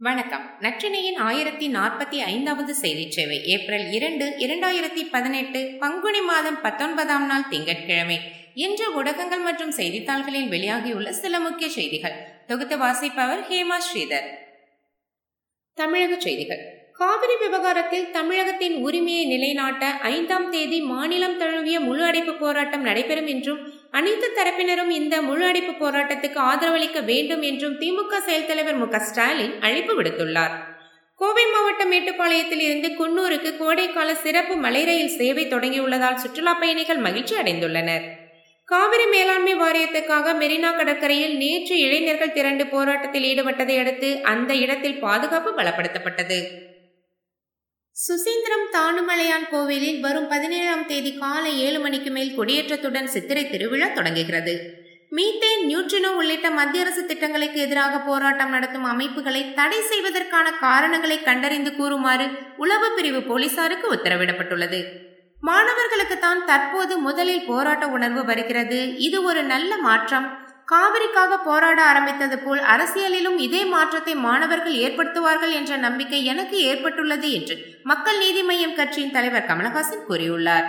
வணக்கம். நற்றினையின் ஆயிரத்தி நாற்பத்தி ஐந்தாவது செய்தி சேவை ஏப்ரல் இரண்டு இரண்டாயிரத்தி பதினெட்டு பங்குனி மாதம் பத்தொன்பதாம் நாள் திங்கட்கிழமை. இன்று ஊடகங்கள் மற்றும் செய்தித்தாள்களில் வெளியாகியுள்ள சில முக்கிய செய்திகள். தொகுத்து வாசிப்பவர் ஹேமா ஸ்ரீதர். தமிழக செய்திகள். காவிரி விவகாரத்தில் தமிழகத்தின் உரிமையை நிலைநாட்ட ஐந்தாம் தேதி மாநிலம் தழுவிய முழு அடைப்பு போராட்டம் நடைபெறும் என்றும் அனைத்து தரப்பினரும் இந்த முழு அடைப்பு போராட்டத்துக்கு ஆதரவளிக்க வேண்டும் என்றும் திமுக செயல் தலைவர் மு ஸ்டாலின் அழைப்பு விடுத்துள்ளார். கோவை மாவட்டம் மேட்டுப்பாளையத்தில் இருந்து குன்னூருக்கு கோடைக்கால சிறப்பு மலை ரயில் சேவை தொடங்கியுள்ளதால் சுற்றுலா பயணிகள் மகிழ்ச்சி அடைந்துள்ளனர். காவிரி மேலாண்மை வாரியத்துக்காக மெரினா கடற்கரையில் நேற்று இளைஞர்கள் திரண்டு போராட்டத்தில் ஈடுபட்டதை அடுத்து அந்த இடத்தில் பாதுகாப்பு பலப்படுத்தப்பட்டது. சுசீந்திரம் தானுமலையான் கோவிலில் வரும் பதினேழாம் தேதி காலை ஏழு மணிக்கு மேல் கொடியேற்றத்துடன் சித்திரை திருவிழா தொடங்குகிறது. மீத்தேன் நியூட்ரினோ உள்ளிட்ட மத்திய அரசு திட்டங்களுக்கு எதிராக போராட்டம் நடத்தும் அமைப்புகளை தடை செய்வதற்கான காரணங்களை கண்டறிந்து கூறுமாறு உளவு பிரிவு போலீசாருக்கு உத்தரவிடப்பட்டுள்ளது. மாணவர்களுக்கு தான் தற்போது முதலில் போராட்ட உணர்வு வருகிறது. இது ஒரு நல்ல மாற்றம். காவிரிக்காக போராட ஆரம்பித்தது போல் அரசியலிலும் இதே மாற்றத்தை மாணவர்கள் ஏற்படுத்துவார்கள் என்ற நம்பிக்கை எனக்கு ஏற்பட்டுள்ளது என்று மக்கள் நீதி மய்யம் கட்சியின் தலைவர் கமலஹாசன் கூறியுள்ளார்.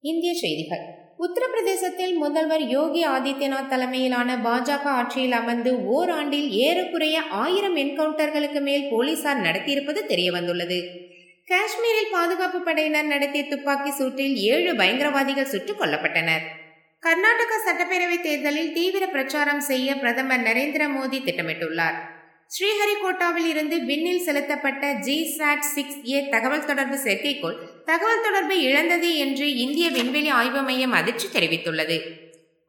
இந்திய செய்திகள். உத்தரப்பிரதேசத்தில் முதல்வர் யோகி ஆதித்யநாத் தலைமையிலான பாஜக ஆட்சியில் அமர்ந்து ஓராண்டில் ஏறக்குறைய ஆயிரம் என்கவுண்டர்களுக்கு மேல் போலீசார் நடத்தியிருப்பது தெரியவந்துள்ளது. காஷ்மீரில் பாதுகாப்பு படையினர் நடத்திய துப்பாக்கி சூட்டில் ஏழு பயங்கரவாதிகள் சுட்டுக் கொல்லப்பட்டனர். கர்நாடக சட்டப்பேரவை தேர்தலில் தீவிர பிரச்சாரம் செய்ய பிரதமர் நரேந்திர மோடி திட்டமிட்டுள்ளார். ஸ்ரீஹரிகோட்டாவில் இருந்து விண்ணில் செலுத்தப்பட்ட ஜி சாட் சிக்ஸ் ஏ தகவல் தொடர்பு செயற்கைக்கோள் தகவல் தொடர்பை இழந்தது என்று இந்திய விண்வெளி ஆய்வு மையம் அதிர்ச்சி தெரிவித்துள்ளது.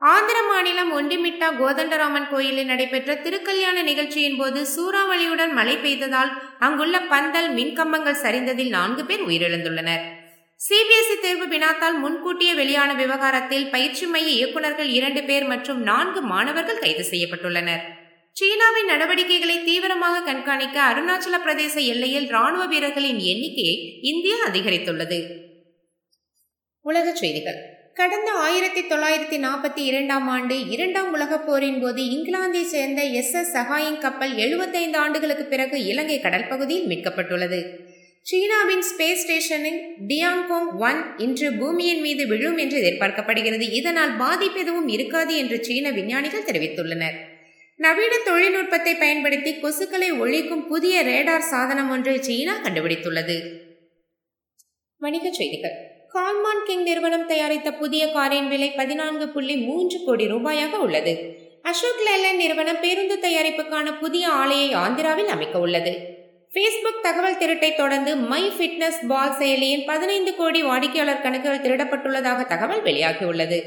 ஆந்திர மாநிலம் ஒண்டிமிட்டா கோதண்டராமன் கோயிலில் நடைபெற்ற திருக்கல்யாண நிகழ்ச்சியின் போது சூறாவளியுடன் மழை பெய்ததால் அங்குள்ள பந்தல் மின்கம்பங்கள் சரிந்ததில் நான்கு பேர் உயிரிழந்துள்ளனர். சிபிஎஸ்இ தேர்வு வினாத்தால் முன்கூட்டியே வெளியான விவகாரத்தில் பயிற்சி மைய இயக்குநர்கள் இரண்டு பேர் மற்றும் நான்கு மாணவர்கள் கைது செய்யப்பட்டுள்ளனர். சீனாவின் நடவடிக்கைகளை தீவிரமாக கண்காணிக்க அருணாச்சல பிரதேச எல்லையில் ராணுவ வீரர்களின் எண்ணிக்கையை இந்தியா அதிகரித்துள்ளது. உலக செய்திகள். கடந்த ஆயிரத்தி தொள்ளாயிரத்தி நாற்பத்தி இரண்டாம் ஆண்டு இரண்டாம் உலகப் போரின் போது இங்கிலாந்தை சேர்ந்த எஸ் எஸ் சகாயின் கப்பல் எழுபத்தைந்து ஆண்டுகளுக்கு பிறகு இலங்கை கடல் பகுதியில் மீட்கப்பட்டுள்ளது. சீனாவின் ஸ்பேஸ் ஸ்டேஷனில் டியாங்கோங் ஒன் இன்று பூமியின் மீது விழும் என்று எதிர்பார்க்கப்படுகிறது. இதனால் பாதிப்பு எதுவும் இருக்காது என்று சீன விஞ்ஞானிகள் தெரிவித்துள்ளனர். நவீன தொழில்நுட்பத்தை பயன்படுத்தி கொசுக்களை ஒழிக்கும் புதிய ரேடார் சாதனம் ஒன்றை சீனா கண்டுபிடித்துள்ளது. வணிகச் செய்திகள். கால்மான் கிங் நிறுவனம் தயாரித்த புதிய காரின் விலை பதினான்கு புள்ளி மூன்று கோடி ரூபாயாக உள்ளது. அசோக் லேலன் நிறுவனம் பேருந்து தயாரிப்புக்கான புதிய ஆலையை ஆந்திராவில் அமைக்க உள்ளது ஃபேஸ்புக் தகவல் திருட்டை தொடர்ந்து மை ஃபிட்னஸ் பால் செயலியின் பதினைந்து கோடி வாடிக்கையாளர் கணக்குகள் திருடப்பட்டுள்ளதாக தகவல் வெளியாகியுள்ளது.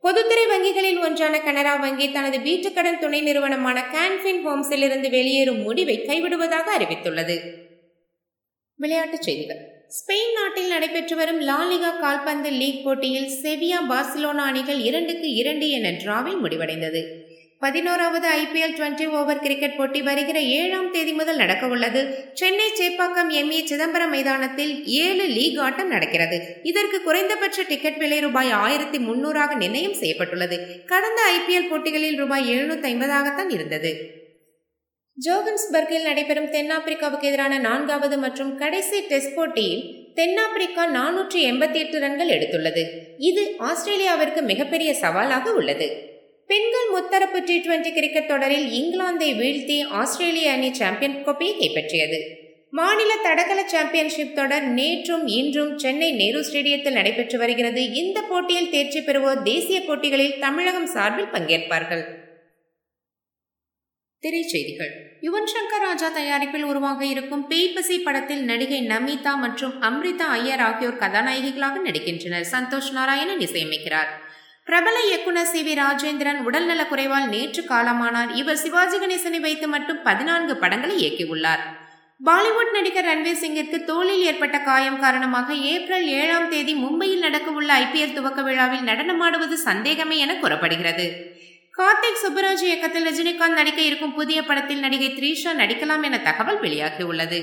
பொதுத்துறை வங்கிகளில் ஒன்றான கனரா வங்கி தனது வீட்டுக்கடன் துணை நிறுவனமான கேன்பின் ஹோம்ஸில் இருந்து வெளியேறும் முடிவை கைவிடுவதாக அறிவித்துள்ளது. விளையாட்டுச் செய்திகள். ஸ்பெயின் நாட்டில் நடைபெற்று வரும் லாலிகா கால்பந்து லீக் போட்டியில் செவியா பார்சிலோனா அணிகள் இரண்டுக்கு இரண்டு என டிராவில் முடிவடைந்தது. பதினோராவது ஐபிஎல் டுவெண்டி ஓவர் கிரிக்கெட் போட்டி வருகிற ஏழாம் தேதி முதல் நடக்க உள்ளது சென்னை சேப்பாக்கம் எம்ஏ சிதம்பரம் மைதானத்தில் ஏழு லீக் ஆட்டம் நடக்கிறது. இதற்கு குறைந்தபட்ச டிக்கெட் விலை ரூபாய் ஆயிரத்தி முன்னூறாக நிர்ணயம் செய்யப்பட்டுள்ளது. கடந்த ஐபிஎல் போட்டிகளில் ரூபாய் எழுநூத்தி ஐம்பதாகத்தான் இருந்தது. ஜோகன்ஸ்பர்கில் நடைபெறும் தென்னாப்பிரிக்காவுக்கு எதிரான நான்காவது மற்றும் கடைசி டெஸ்ட் போட்டியில் தென்னாப்பிரிக்கா நானூற்றி எண்பத்தி எட்டு ரன்கள் எடுத்துள்ளது. இது ஆஸ்திரேலியாவிற்கு மிகப்பெரிய சவாலாக உள்ளது. பெண்கள் முத்தரப்பு டி டுவெண்டி கிரிக்கெட் தொடரில் இங்கிலாந்தை வீழ்த்தி ஆஸ்திரேலிய அணி சாம்பியன் கோப்பையை கைப்பற்றியது. மாநில தடகள சாம்பியன்ஷிப் தொடர் நேற்றும் இன்றும் சென்னை நேரு ஸ்டேடியத்தில் நடைபெற்று வருகிறது. இந்த போட்டியில் தேர்ச்சி பெறுவோர் தேசிய போட்டிகளில் தமிழகம் சார்பில் பங்கேற்பார்கள். திரைச்செய்திகள். யுவன் சங்கர் ராஜா தயாரிப்பில் உருவாக இருக்கும் பேய்பசி படத்தில் நடிகை நமிதா மற்றும் அம்ரிதா ஐயர் ஆகியோர் கதாநாயகிகளாக நடிக்கின்றனர். சந்தோஷ் நாராயணன் இசையமைக்கிறார். பிரபல இயக்குனர் சி வி ராஜேந்திரன் உடல்நல குறைவால் நேற்று காலமானார். இவர் சிவாஜி கணேசனை வைத்து மட்டும் பதினான்கு படங்களை இயக்கியுள்ளார். பாலிவுட் நடிகர் ரன்வீர் சிங்கிற்கு தோளில் ஏற்பட்ட காயம் காரணமாக ஏப்ரல் ஏழாம் தேதி மும்பையில் நடக்கவுள்ள ஐபிஎல் துவக்க விழாவில் நடனமாடுவது சந்தேகமே என கூறப்படுகிறது. கார்த்திக் சுப்பராஜ் இயக்கத்தில் ரஜினிகாந்த் நடிக்க இருக்கும் புதிய படத்தில் நடிகை த்ரீஷா நடிக்கலாம் என தகவல் வெளியாகியுள்ளது.